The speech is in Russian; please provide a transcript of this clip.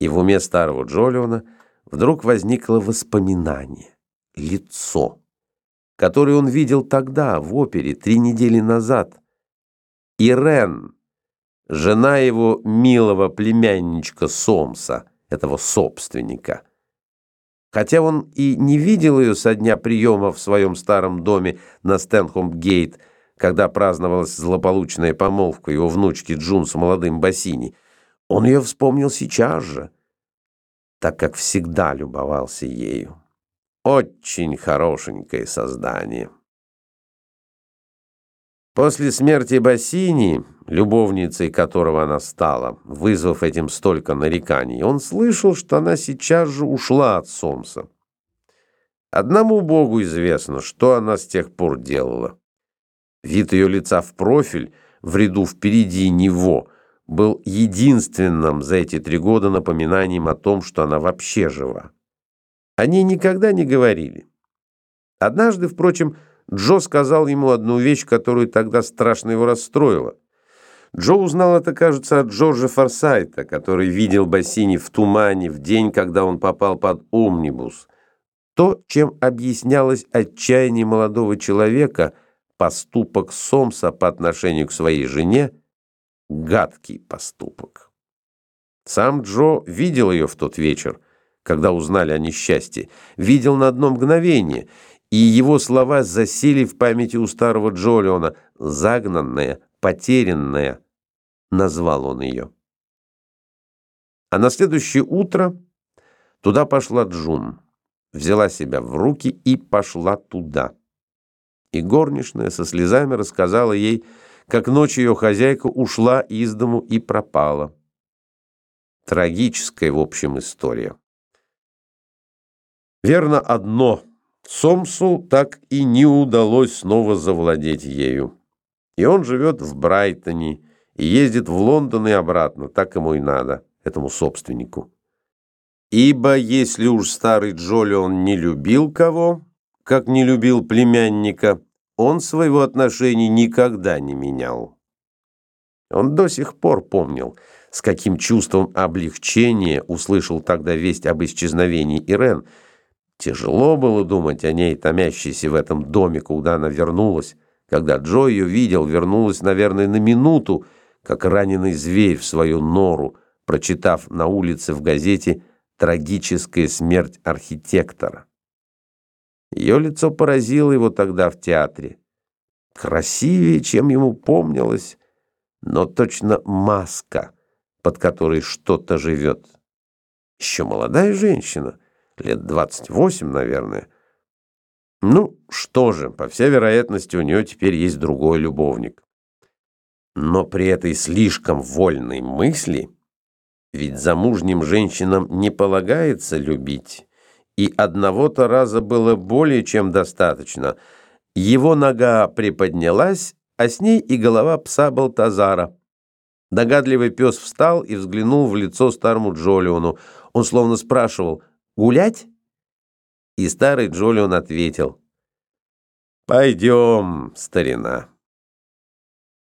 И в уме старого Джолиона вдруг возникло воспоминание, лицо, которое он видел тогда, в опере, три недели назад. Ирен, жена его милого племянничка Сомса, этого собственника. Хотя он и не видел ее со дня приема в своем старом доме на Стэнхом-Гейт, когда праздновалась злополучная помолвка его внучки Джун с молодым Бассини, он ее вспомнил сейчас же, так как всегда любовался ею. Очень хорошенькое создание. После смерти Бассини, любовницей которого она стала, вызвав этим столько нареканий, он слышал, что она сейчас же ушла от Сомса. Одному Богу известно, что она с тех пор делала. Вид ее лица в профиль, в ряду впереди него, был единственным за эти три года напоминанием о том, что она вообще жива. Они никогда не говорили. Однажды, впрочем, Джо сказал ему одну вещь, которую тогда страшно его расстроила. Джо узнал это, кажется, от Джорджа Форсайта, который видел Бассини в тумане в день, когда он попал под омнибус. То, чем объяснялось отчаяние молодого человека, поступок Сомса по отношению к своей жене, гадкий поступок. Сам Джо видел ее в тот вечер, когда узнали о несчастье, видел на одно мгновение, и его слова засели в памяти у старого Джолиона, загнанная, потерянная, назвал он ее. А на следующее утро туда пошла Джун, взяла себя в руки и пошла туда. И горничная со слезами рассказала ей, как ночью ее хозяйка ушла из дому и пропала. Трагическая, в общем, история. Верно одно. Сомсу так и не удалось снова завладеть ею. И он живет в Брайтоне и ездит в Лондон и обратно, так ему и надо, этому собственнику. Ибо если уж старый Джолион не любил кого, как не любил племянника, он своего отношения никогда не менял. Он до сих пор помнил, с каким чувством облегчения услышал тогда весть об исчезновении Ирен. Тяжело было думать о ней, томящейся в этом доме, куда она вернулась. Когда Джо ее видел, вернулась, наверное, на минуту, как раненый зверь в свою нору, прочитав на улице в газете «Трагическая смерть архитектора». Ее лицо поразило его тогда в театре. Красивее, чем ему помнилось, но точно маска, под которой что-то живет. Еще молодая женщина, лет 28, наверное. Ну, что же, по всей вероятности, у нее теперь есть другой любовник. Но при этой слишком вольной мысли, ведь замужним женщинам не полагается любить, и одного-то раза было более чем достаточно. Его нога приподнялась, а с ней и голова пса Балтазара. Догадливый пес встал и взглянул в лицо старому Джолиону. Он словно спрашивал «Гулять?» И старый Джолион ответил «Пойдем, старина».